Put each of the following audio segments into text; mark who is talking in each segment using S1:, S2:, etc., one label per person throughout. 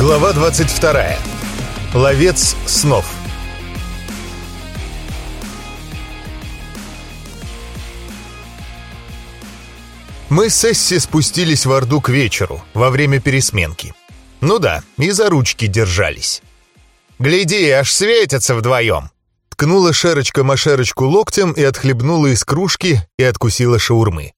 S1: Глава 22. Ловец снов. Мы с Эсси спустились в Орду к вечеру, во время пересменки. Ну да, и за ручки держались. «Гляди, аж светятся вдвоем!» Ткнула Шерочка Машерочку локтем и отхлебнула из кружки и откусила шаурмы.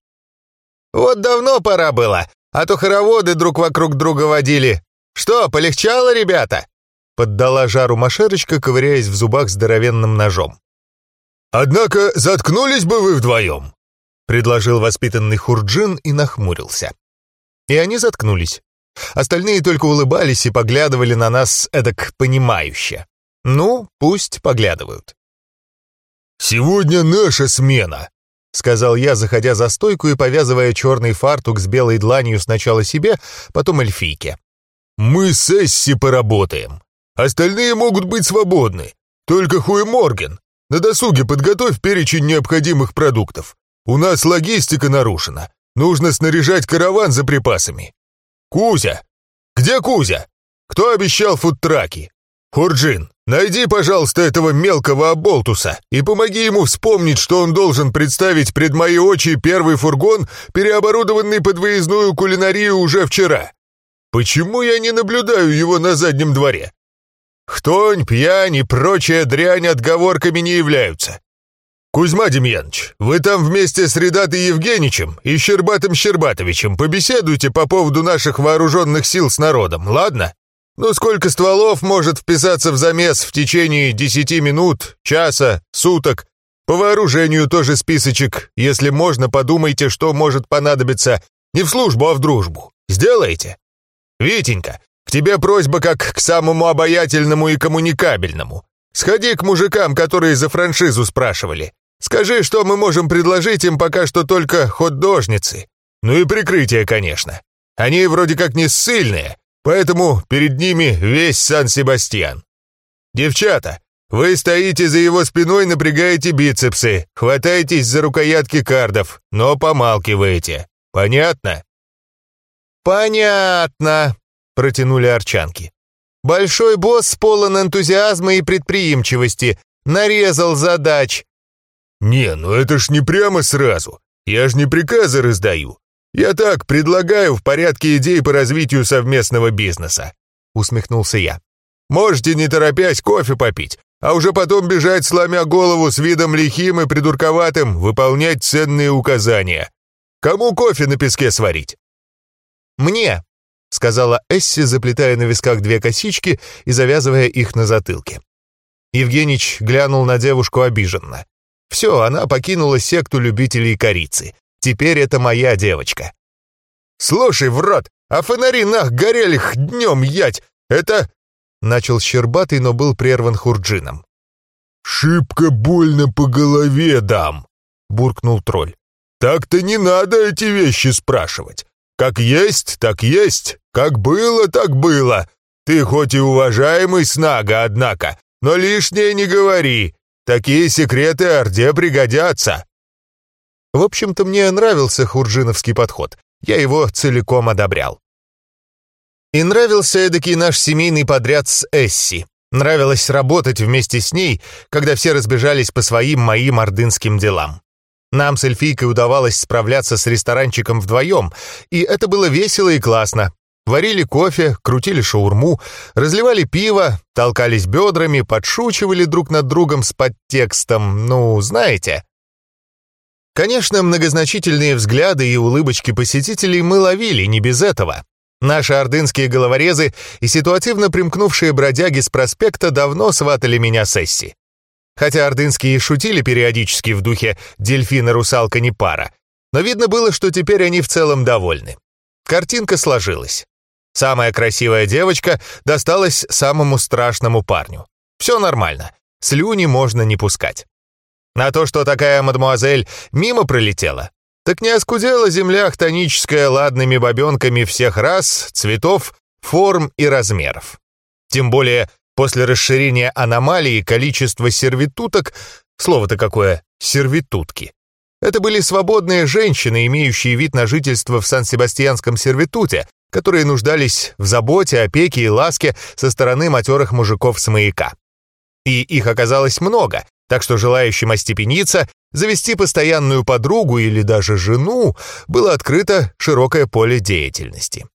S1: «Вот давно пора было, а то хороводы друг вокруг друга водили. Что, полегчало, ребята?» Поддала жару Машерочка, ковыряясь в зубах здоровенным ножом.
S2: «Однако заткнулись бы вы вдвоем», — предложил воспитанный Хурджин и нахмурился.
S1: И они заткнулись. Остальные только улыбались и поглядывали на нас эдак понимающе. Ну, пусть поглядывают.
S2: «Сегодня наша смена», — сказал я, заходя за стойку и повязывая черный фартук с белой дланью сначала себе, потом эльфийке. «Мы с Эсси поработаем. Остальные могут быть свободны. Только Хуй Морген. На досуге подготовь перечень необходимых продуктов. У нас логистика нарушена. Нужно снаряжать караван за припасами. Кузя! Где Кузя? Кто обещал фудтраки? Хурджин, найди, пожалуйста, этого мелкого оболтуса и помоги ему вспомнить, что он должен представить пред мои очи первый фургон, переоборудованный под выездную кулинарию уже вчера. Почему я не наблюдаю его на заднем дворе? Хтонь, пьянь и прочая дрянь отговорками не являются. Кузьма Демьянович, вы там вместе с Редатой Евгеньевичем и Щербатым Щербатовичем побеседуйте по поводу наших вооруженных сил с народом, ладно? Ну сколько стволов может вписаться в замес в течение десяти минут, часа, суток? По вооружению тоже списочек. Если можно, подумайте, что может понадобиться не в службу, а в дружбу. Сделаете? Витенька, к тебе просьба как к самому обаятельному и коммуникабельному. Сходи к мужикам, которые за франшизу спрашивали. Скажи, что мы можем предложить им пока что только хот-дожницы. Ну и прикрытие, конечно. Они вроде как не ссыльные, поэтому перед ними весь Сан-Себастьян. Девчата, вы стоите за его спиной, напрягаете бицепсы, хватаетесь за рукоятки кардов, но помалкиваете. Понятно?
S3: Понятно, протянули арчанки. Большой босс полон энтузиазма и предприимчивости, нарезал задач.
S2: «Не, ну это ж не прямо сразу. Я ж не приказы раздаю. Я так предлагаю в порядке идей по развитию совместного бизнеса», — усмехнулся я. «Можете, не торопясь, кофе попить, а уже потом бежать, сломя голову с видом лихим и придурковатым, выполнять ценные указания. Кому кофе на песке сварить?»
S3: «Мне», — сказала Эсси, заплетая на висках две косички и завязывая их на затылке. Евгенич глянул на девушку обиженно. Все, она покинула секту любителей корицы. Теперь это моя девочка.
S2: «Слушай, в рот, а фонари нах горели х днем ять! Это...»
S1: Начал Щербатый, но был прерван Хурджином.
S2: «Шибко больно по голове дам!» — буркнул тролль. «Так-то не надо эти вещи спрашивать. Как есть, так есть. Как было, так было. Ты хоть и уважаемый снага, однако, но лишнее не говори. Такие секреты Орде пригодятся.
S1: В общем-то, мне нравился хурджиновский подход. Я его целиком одобрял. И нравился эдакий наш семейный подряд с Эсси. Нравилось работать вместе с ней, когда все разбежались по своим моим ордынским делам. Нам с эльфийкой удавалось справляться с ресторанчиком вдвоем, и это было весело и классно. Варили кофе, крутили шаурму, разливали пиво, толкались бедрами, подшучивали друг над другом с подтекстом, ну, знаете. Конечно, многозначительные взгляды и улыбочки посетителей мы ловили не без этого. Наши ордынские головорезы и ситуативно примкнувшие бродяги с проспекта давно сватали меня с Эсси. Хотя ордынские шутили периодически в духе «дельфина-русалка не пара», но видно было, что теперь они в целом довольны. Картинка сложилась. Самая красивая девочка досталась самому страшному парню. Все нормально, слюни можно не пускать. На то, что такая мадемуазель мимо пролетела, так не оскудела земля хтоническая ладными бабенками всех рас, цветов, форм и размеров. Тем более, после расширения аномалии количество сервитуток, слово-то какое, сервитутки, это были свободные женщины, имеющие вид на жительство в Сан-Себастьянском сервитуте, которые нуждались в заботе, опеке и ласке со стороны матерых мужиков с маяка. И их оказалось много, так что желающим остепениться, завести постоянную подругу или даже жену было открыто широкое поле деятельности.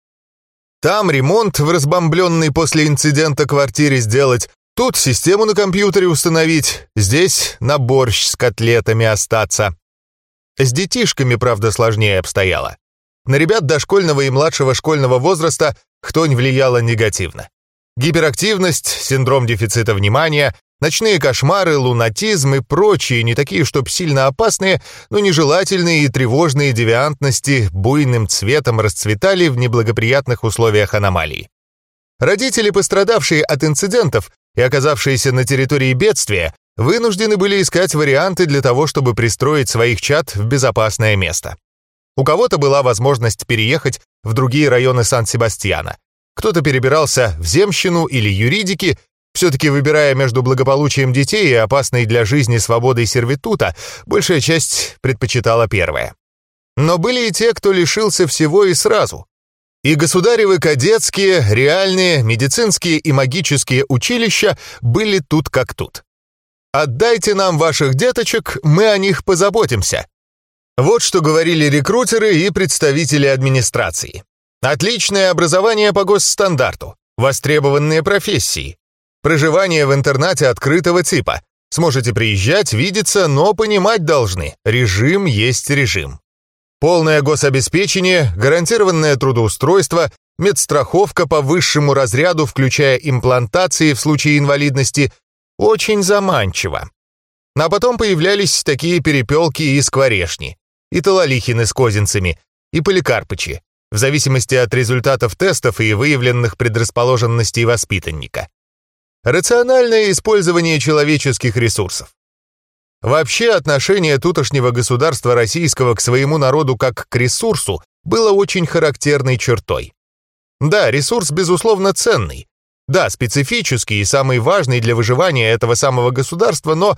S1: Там ремонт в разбомбленной после инцидента квартире сделать, тут систему на компьютере установить, здесь на борщ с котлетами остаться. С детишками, правда, сложнее обстояло. На ребят дошкольного и младшего школьного возраста хтонь влияла негативно. Гиперактивность, синдром дефицита внимания, ночные кошмары, лунатизм и прочие, не такие, чтоб сильно опасные, но нежелательные и тревожные девиантности буйным цветом расцветали в неблагоприятных условиях аномалии. Родители, пострадавшие от инцидентов и оказавшиеся на территории бедствия, вынуждены были искать варианты для того, чтобы пристроить своих чад в безопасное место. У кого-то была возможность переехать в другие районы Сан-Себастьяна. Кто-то перебирался в земщину или юридики, все-таки выбирая между благополучием детей и опасной для жизни свободой сервитута, большая часть предпочитала первое. Но были и те, кто лишился всего и сразу. И государевы кадетские, реальные, медицинские и магические училища были тут как тут. Отдайте нам ваших деточек, мы о них позаботимся». Вот что говорили рекрутеры и представители администрации. Отличное образование по госстандарту, востребованные профессии, проживание в интернате открытого типа. Сможете приезжать, видеться, но понимать должны, режим есть режим. Полное гособеспечение, гарантированное трудоустройство, медстраховка по высшему разряду, включая имплантации в случае инвалидности, очень заманчиво. А потом появлялись такие перепелки и скворешни, и талалихины с козинцами, и поликарпычи, в зависимости от результатов тестов и выявленных предрасположенностей воспитанника. Рациональное использование человеческих ресурсов. Вообще отношение тутошнего государства российского к своему народу как к ресурсу было очень характерной чертой. Да, ресурс, безусловно, ценный, да, специфический и самый важный для выживания этого самого государства, но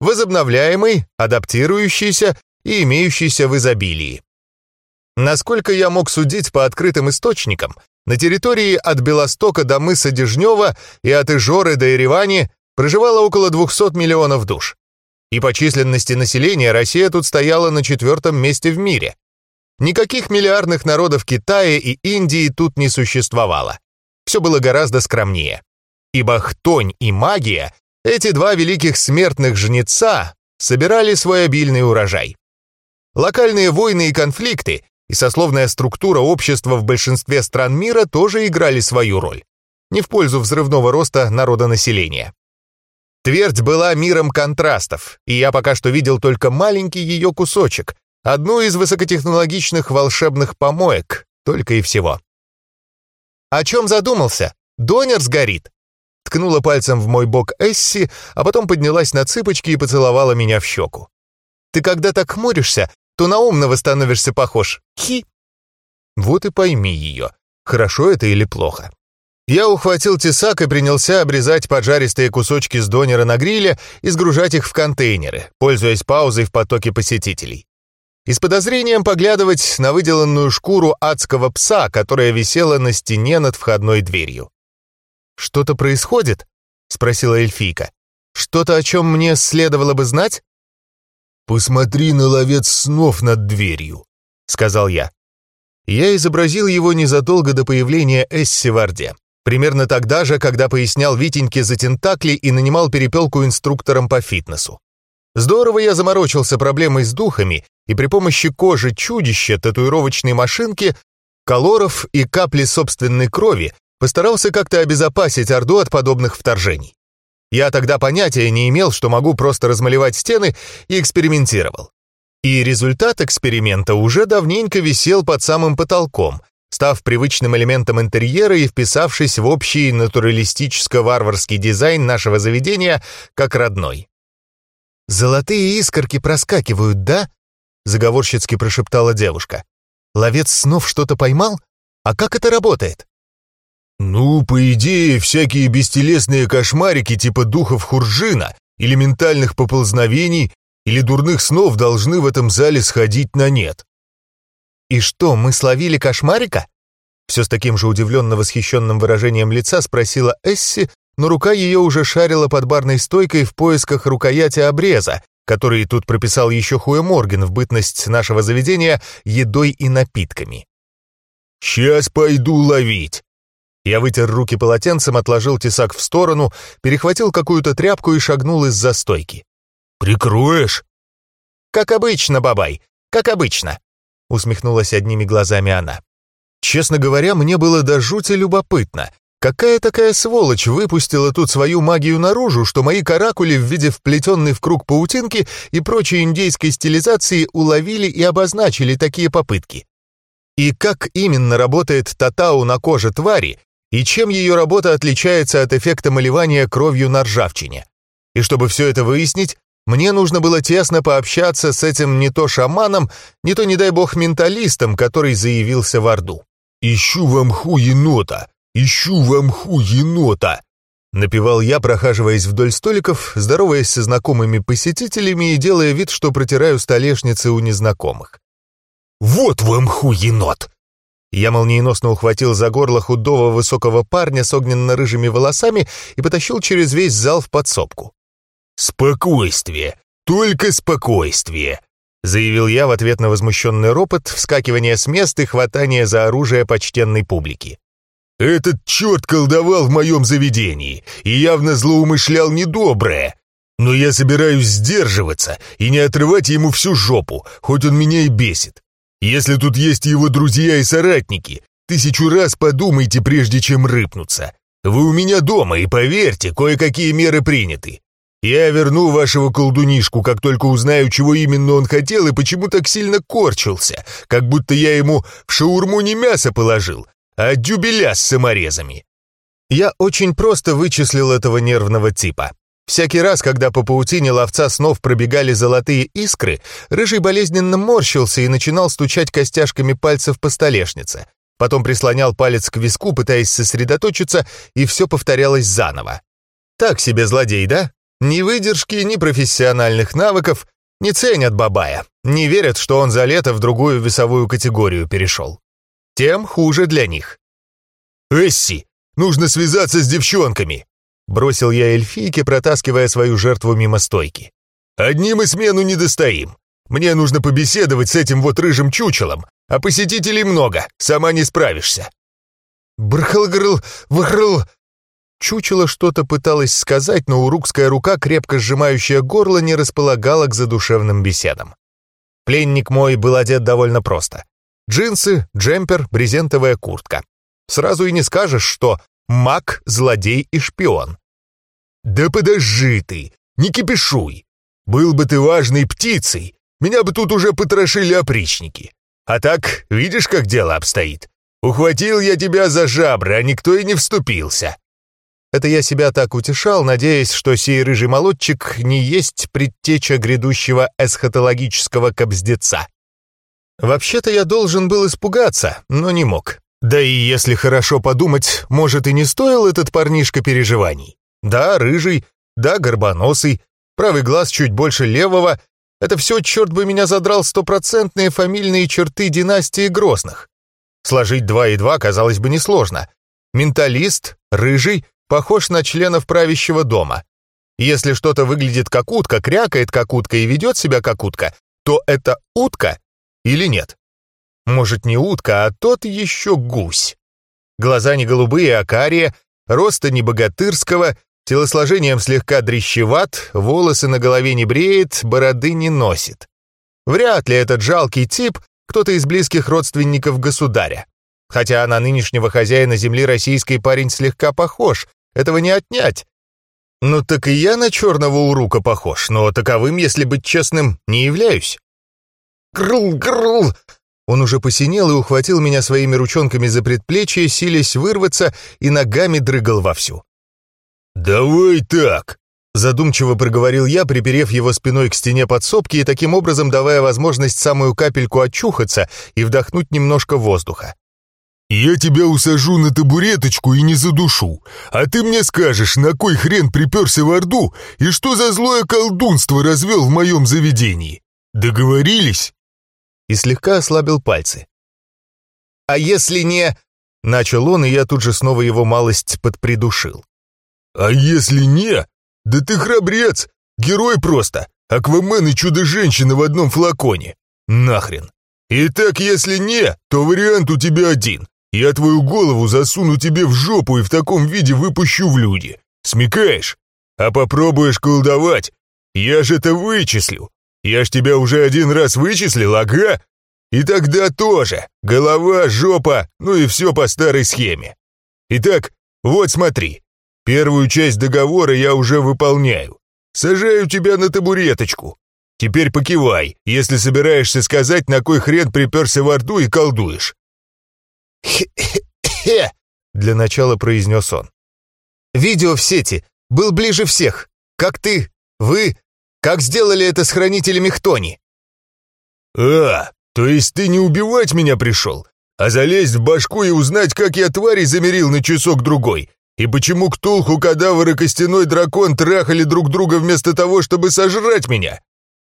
S1: возобновляемый, адаптирующийся и имеющийся в изобилии. Насколько я мог судить по открытым источникам, на территории от Белостока до мыса Дежнева и от Ижоры до Еревани проживало около 200 миллионов душ. И по численности населения Россия тут стояла на четвертом месте в мире. Никаких миллиардных народов Китая и Индии тут не существовало все было гораздо скромнее. Ибо хтонь и магия, эти два великих смертных жнеца, собирали свой обильный урожай. Локальные войны и конфликты и сословная структура общества в большинстве стран мира тоже играли свою роль. Не в пользу взрывного роста народонаселения. Твердь была миром контрастов, и я пока что видел только маленький ее кусочек, одну из высокотехнологичных волшебных помоек, только и всего. «О чем задумался? Донер сгорит!» Ткнула пальцем в мой бок Эсси, а потом поднялась на цыпочки и поцеловала меня в щеку. «Ты когда так хмуришься, то на умного становишься похож. Хи!» Вот и пойми ее, хорошо это или плохо. Я ухватил тесак и принялся обрезать поджаристые кусочки с донера на гриле и сгружать их в контейнеры, пользуясь паузой в потоке посетителей и с подозрением поглядывать на выделанную шкуру адского пса, которая висела на стене над входной дверью. «Что-то происходит?» — спросила эльфийка. «Что-то, о чем мне следовало бы знать?»
S2: «Посмотри на ловец снов над дверью», — сказал я.
S1: Я изобразил его незадолго до появления Эсси в. Примерно тогда же, когда пояснял Витеньке за тентакли и нанимал перепелку инструктором по фитнесу. Здорово я заморочился проблемой с духами и при помощи кожи чудища, татуировочной машинки, колоров и капли собственной крови постарался как-то обезопасить Орду от подобных вторжений. Я тогда понятия не имел, что могу просто размалевать стены, и экспериментировал. И результат эксперимента уже давненько висел под самым потолком, став привычным элементом интерьера и вписавшись в общий натуралистическо-варварский дизайн нашего заведения как родной. «Золотые искорки проскакивают, да?» — заговорщицки прошептала девушка. «Ловец снов что-то поймал? А как это работает?»
S2: «Ну, по идее, всякие бестелесные кошмарики типа духов Хуржина, элементальных поползновений или дурных снов должны в этом зале сходить на нет».
S1: «И что, мы словили кошмарика?»
S3: Все с таким же удивленно-восхищенным выражением лица спросила Эсси, но рука ее уже шарила под барной стойкой в поисках рукояти обреза, который тут прописал еще Хуэ Морген в бытность нашего заведения едой и напитками.
S2: «Сейчас пойду ловить!»
S3: Я вытер руки полотенцем, отложил тесак в сторону, перехватил какую-то тряпку и шагнул из-за стойки.
S2: «Прикроешь?»
S3: «Как обычно, бабай, как обычно», — усмехнулась одними глазами она. Честно говоря, мне было до жути любопытно. Какая такая сволочь выпустила тут свою магию наружу, что мои каракули в виде вплетенной в круг паутинки и прочей индейской стилизации уловили и обозначили такие попытки? И как именно работает татау на коже твари, и чем ее работа отличается от эффекта маливания кровью на ржавчине? И чтобы все это выяснить, мне нужно было тесно пообщаться с этим не то шаманом, не то, не дай бог, менталистом, который заявился в Орду.
S2: «Ищу вам ху енота! Ищу вам ху енота!»
S3: Напевал я, прохаживаясь вдоль столиков, здороваясь со знакомыми посетителями и делая вид, что протираю столешницы у незнакомых.
S2: «Вот вам ху енот!»
S3: Я молниеносно ухватил за горло худого высокого парня с огненно-рыжими волосами и потащил через весь зал в подсобку.
S2: «Спокойствие! Только спокойствие! заявил я в ответ на возмущенный ропот, вскакивание с места и хватание за оружие почтенной публики. «Этот черт колдовал в моем заведении и явно злоумышлял недоброе. Но я собираюсь сдерживаться и не отрывать ему всю жопу, хоть он меня и бесит. Если тут есть его друзья и соратники, тысячу раз подумайте, прежде чем рыпнуться. Вы у меня дома, и поверьте, кое-какие меры приняты. Я верну вашего колдунишку, как только узнаю, чего именно он хотел и почему так сильно корчился, как будто я ему в шаурму не мясо положил, а дюбеля с саморезами.
S3: Я очень просто вычислил этого нервного типа. Всякий раз, когда по паутине ловца снов пробегали золотые искры, рыжий болезненно морщился и начинал стучать костяшками пальцев по столешнице. Потом прислонял палец к виску, пытаясь сосредоточиться, и все повторялось заново. Так себе злодей, да? Ни выдержки, ни профессиональных навыков не ценят Бабая, не верят, что он за лето в другую весовую категорию перешел. Тем хуже для них.
S2: «Эсси, нужно связаться с девчонками!» Бросил я эльфийке, протаскивая свою жертву мимо стойки. «Одним и смену не достоим. Мне нужно побеседовать с этим вот рыжим чучелом, а посетителей много, сама не справишься».
S3: «Брхл-грл, вхрл!» Чучело что-то пыталось сказать, но урукская рука, крепко сжимающая горло, не располагала к задушевным беседам. Пленник мой был одет довольно просто. Джинсы, джемпер, брезентовая куртка. Сразу и не скажешь, что маг, злодей и шпион.
S2: «Да подожди ты, не кипишуй. Был бы ты важной птицей, меня бы тут уже потрошили опричники. А так, видишь, как дело обстоит? Ухватил я тебя за жабры, а никто и не вступился.
S3: Это я себя так утешал, надеясь, что сей рыжий молодчик не есть предтеча грядущего эсхатологического кобздеца. Вообще-то я должен был испугаться, но не мог. Да и если хорошо подумать, может и не стоил этот парнишка переживаний. Да, рыжий, да, горбоносый, правый глаз чуть больше левого. Это все, черт бы меня задрал, стопроцентные фамильные черты династии Грозных. Сложить два и два, казалось бы, несложно. Менталист, рыжий, похож на членов правящего дома. Если что-то выглядит как утка, крякает как утка и ведет себя как утка, то это утка или нет? Может, не утка, а тот еще гусь. Глаза не голубые, а карие, роста не богатырского, телосложением слегка дрищеват, волосы на голове не бреет, бороды не носит. Вряд ли этот жалкий тип кто-то из близких родственников государя. Хотя на нынешнего хозяина земли российской парень слегка похож, этого не отнять. Ну так и я на черного урука похож, но таковым, если быть честным, не являюсь. Грл, грл! Он уже посинел и ухватил меня своими ручонками за предплечье, силясь вырваться, и ногами дрыгал вовсю.
S2: «Давай так!»
S3: Задумчиво проговорил я, приперев его спиной к стене подсобки и таким образом давая возможность самую капельку очухаться и вдохнуть немножко воздуха.
S2: «Я тебя усажу на табуреточку и не задушу, а ты мне скажешь, на кой хрен приперся в Орду и что за злое колдунство развел в моем заведении. Договорились?»
S3: И слегка ослабил пальцы. «А если не...»
S1: Начал он, и я тут же снова его малость подпридушил.
S2: «А если не? Да ты храбрец! Герой просто! Аквамен и чудо-женщина в одном флаконе! Нахрен! Итак, если не, то вариант у тебя один. Я твою голову засуну тебе в жопу и в таком виде выпущу в люди. Смекаешь? А попробуешь колдовать? Я же это вычислю. Я ж тебя уже один раз вычислил, ага? И тогда тоже. Голова, жопа, ну и все по старой схеме. Итак, вот смотри. Первую часть договора я уже выполняю. Сажаю тебя на табуреточку. Теперь покивай, если собираешься сказать, на кой хрен приперся в Орду и колдуешь.
S1: «Хе-хе-хе!» — для начала произнес он. «Видео в сети. Был ближе всех. Как ты, вы, как сделали это с хранителями Хтони».
S2: «А, то есть ты не убивать меня пришел, а залезть в башку и узнать, как я твари замерил на часок-другой, и почему Ктулху, Кадавр и Костяной Дракон трахали друг друга вместо того, чтобы сожрать меня?»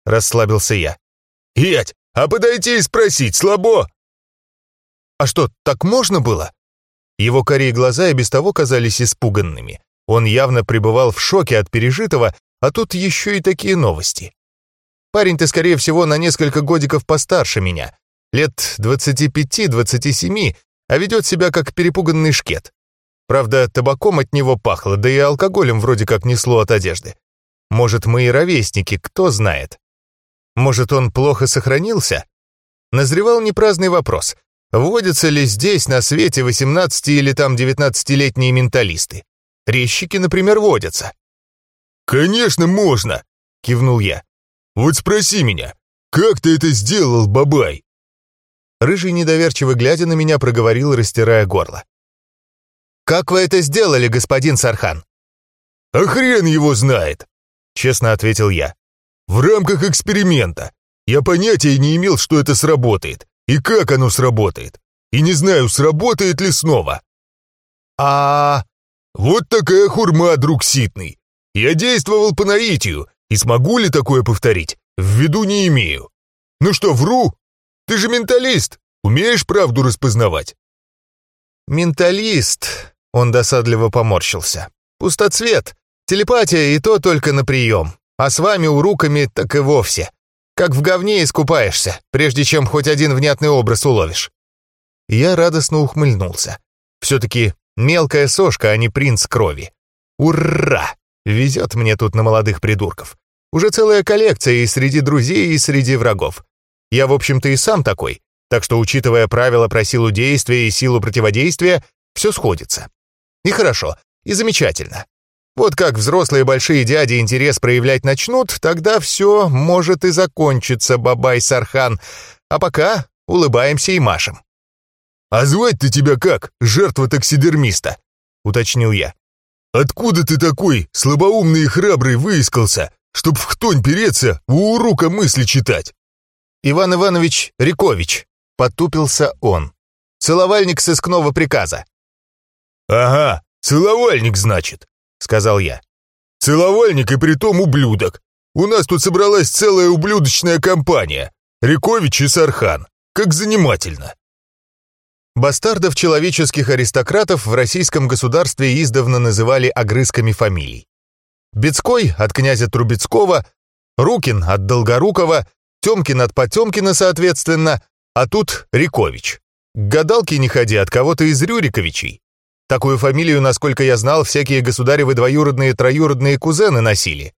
S2: Расслабился я. «Ять, а подойти и спросить, слабо?»
S1: «А что, так можно было?» Его корей глаза и без того казались испуганными. Он явно пребывал в шоке от пережитого, а тут еще и такие новости. Парень-то, скорее всего, на несколько годиков постарше меня. Лет 25-27, а ведет себя как перепуганный шкет. Правда, табаком от него пахло, да и алкоголем вроде как несло от одежды. Может, мы и ровесники, кто знает. Может, он плохо сохранился? Назревал непраздный вопрос. Вводятся ли здесь, на свете, 18 или там 19-летние менталисты? Резчики, например, водятся.
S2: «Конечно, можно!» — кивнул я. Вот спроси меня, как ты это сделал, бабай?»
S1: Рыжий, недоверчиво глядя на меня, проговорил, растирая горло. «Как вы это сделали, господин Сархан?»
S2: «А хрен его знает!» — честно ответил я. «В рамках эксперимента. Я понятия не имел, что это сработает, и как оно сработает. И не знаю, сработает ли снова».
S1: «А...»
S2: «Вот такая хурма, друг Ситный. Я действовал по наитию, и смогу ли такое повторить, в виду не имею. Ну что, вру? Ты же менталист, умеешь правду распознавать?»
S1: «Менталист», — он досадливо поморщился. «Пустоцвет. Телепатия и то только на прием. А с вами уруками так и вовсе. Как в говне искупаешься, прежде чем хоть один внятный образ уловишь». Я радостно ухмыльнулся. Все-таки мелкая сошка, а не принц крови. Ура! Везет мне тут на молодых придурков. Уже целая коллекция и среди друзей, и среди врагов. Я, в общем-то, и сам такой. Так что, учитывая правила про силу действия и силу противодействия, все сходится. И хорошо, и замечательно. Вот как взрослые большие дяди интерес проявлять начнут, тогда все может и закончиться, Бабай-Сархан. А пока улыбаемся и машем.
S2: «А звать-то тебя как, жертва таксидермиста?» — уточнил я. Откуда ты такой, слабоумный и храбрый, выискался, чтоб в хтонь переться, у урука мысли читать?»
S1: «Иван Иванович Рикович», — потупился он. «Целовальник сыскного приказа».
S2: «Ага, целовальник, значит», — сказал я. «Целовальник и притом ублюдок. У нас тут собралась целая ублюдочная компания. Рикович и Сархан. Как занимательно».
S1: Бастардов человеческих аристократов в российском государстве издавна называли огрызками фамилий. Бецкой от князя Трубецкого, Рукин от Долгорукова, Тёмкин от Потёмкина, соответственно, а тут Рикович. К гадалке не ходи от кого-то из Рюриковичей. Такую фамилию, насколько я знал, всякие государевы двоюродные троюродные кузены носили.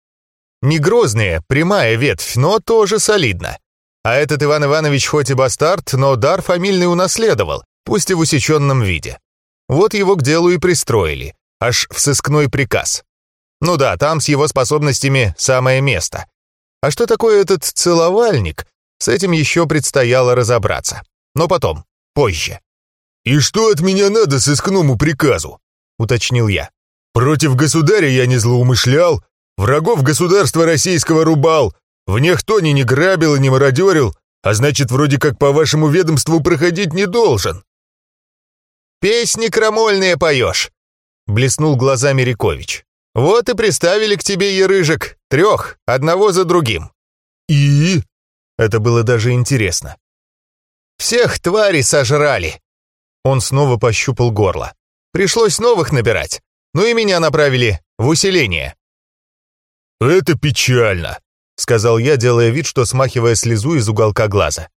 S1: Не грозные, прямая ветвь, но тоже солидно. А этот Иван Иванович хоть и бастард, но дар фамильный унаследовал, пусть и в усеченном виде. Вот его к делу и пристроили, аж в сыскной приказ. Ну да, там с его способностями самое место. А что такое этот целовальник, с этим еще предстояло разобраться. Но потом, позже.
S2: «И что от меня надо сыскному приказу?» — уточнил я. «Против государя я не злоумышлял, врагов государства российского рубал, в Нехтоне не грабил и не мародерил, а значит, вроде как по вашему ведомству проходить не должен.
S1: «Песни крамольные поешь!» — блеснул глазами Рикович. «Вот и приставили к тебе, Ерыжик, трех, одного за другим».
S2: «И?»
S1: Это было даже интересно. «Всех тварей сожрали!» Он снова пощупал горло. Пришлось новых набирать. Ну и меня направили в усиление.
S2: «Это печально», — сказал я, делая вид, что смахивая слезу из уголка глаза.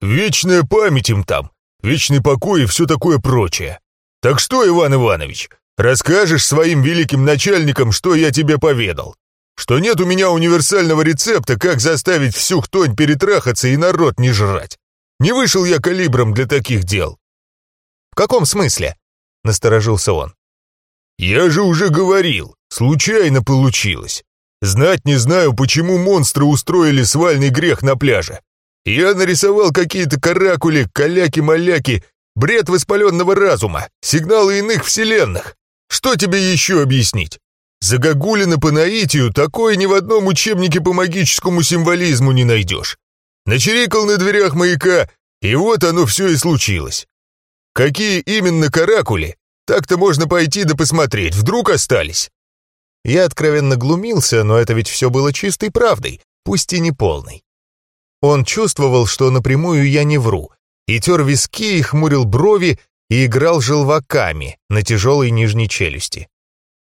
S2: «Вечная память им там, вечный покой и все такое прочее. Так что, Иван Иванович, расскажешь своим великим начальникам, что я тебе поведал? Что нет у меня универсального рецепта, как заставить всю хтонь перетрахаться и народ не жрать. Не вышел я калибром для таких дел».
S1: «В каком смысле?» — насторожился он.
S2: «Я же уже говорил, случайно получилось. Знать не знаю, почему монстры устроили свальный грех на пляже. Я нарисовал какие-то каракули, каляки-маляки, бред воспаленного разума, сигналы иных вселенных. Что тебе еще объяснить? Загогулина по наитию такое ни в одном учебнике по магическому символизму не найдешь. Начерикал на дверях маяка, и вот оно все и случилось. Какие именно каракули? Так-то можно пойти да посмотреть, вдруг остались.
S1: Я откровенно глумился, но это ведь все было чистой правдой, пусть и не полной. Он чувствовал, что напрямую я не вру, и тер виски, и хмурил брови, и играл желваками на тяжелой нижней челюсти.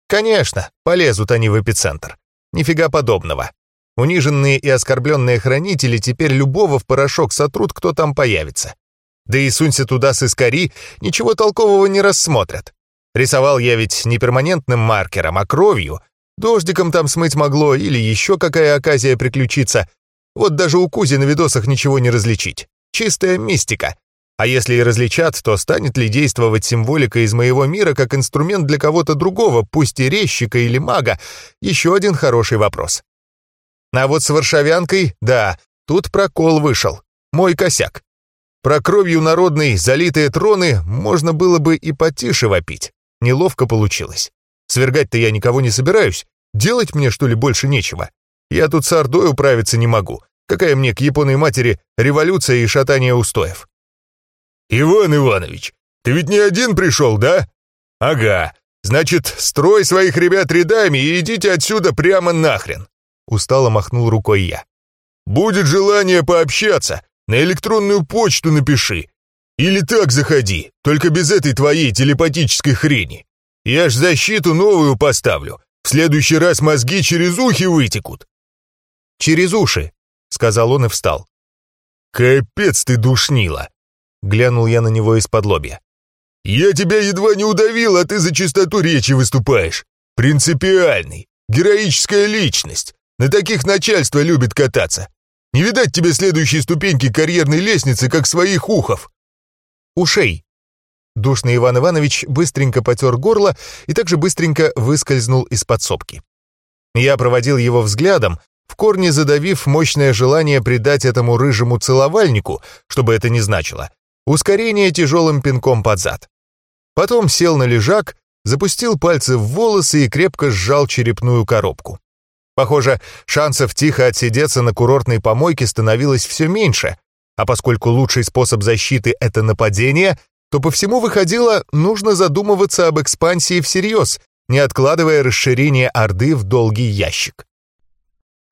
S1: Конечно, полезут они в эпицентр. Нифига подобного. Униженные и оскорбленные хранители теперь любого в порошок сотрут, кто там появится. Да и сунься туда с искари, ничего толкового не рассмотрят. Рисовал я ведь не перманентным маркером, а кровью. Дождиком там смыть могло или еще какая оказия приключиться. Вот даже у Кузи на видосах ничего не различить. Чистая мистика. А если и различат, то станет ли действовать символика из моего мира как инструмент для кого-то другого, пусть и резчика или мага, еще один хороший вопрос. А вот с варшавянкой, да, тут прокол вышел. Мой косяк. Про кровью народной залитые троны можно было бы и потише вопить. Неловко получилось. Свергать-то я никого не собираюсь. Делать мне, что ли, больше нечего? Я тут с Ордой управиться не могу. Какая мне к японной матери революция и шатание устоев?
S2: «Иван Иванович, ты ведь не один пришел, да?» «Ага. Значит, строй своих ребят рядами и идите отсюда прямо нахрен!» Устало махнул рукой я. «Будет желание пообщаться, на электронную почту напиши. Или так заходи, только без этой твоей телепатической хрени. Я ж защиту новую поставлю. В следующий раз мозги через ухи вытекут».
S1: «Через уши», — сказал он и встал.
S2: «Капец ты душнила!» — глянул я на него из-под лобья. «Я тебя едва не удавил, а ты за чистоту речи выступаешь. Принципиальный, героическая личность. На таких начальство любит кататься. Не видать тебе следующей ступеньки карьерной лестницы, как своих ухов
S1: ушей. Душный Иван Иванович быстренько потер горло и также быстренько выскользнул из подсобки. Я проводил его взглядом, в корне задавив мощное желание придать этому рыжему целовальнику, чтобы это не значило, ускорение тяжелым пинком под зад. Потом сел на лежак, запустил пальцы в волосы и крепко сжал черепную коробку. Похоже, шансов тихо отсидеться на курортной помойке становилось все меньше, а поскольку лучший способ защиты — это нападение, то по всему выходило, нужно задумываться об экспансии всерьез, не откладывая расширение Орды в долгий ящик.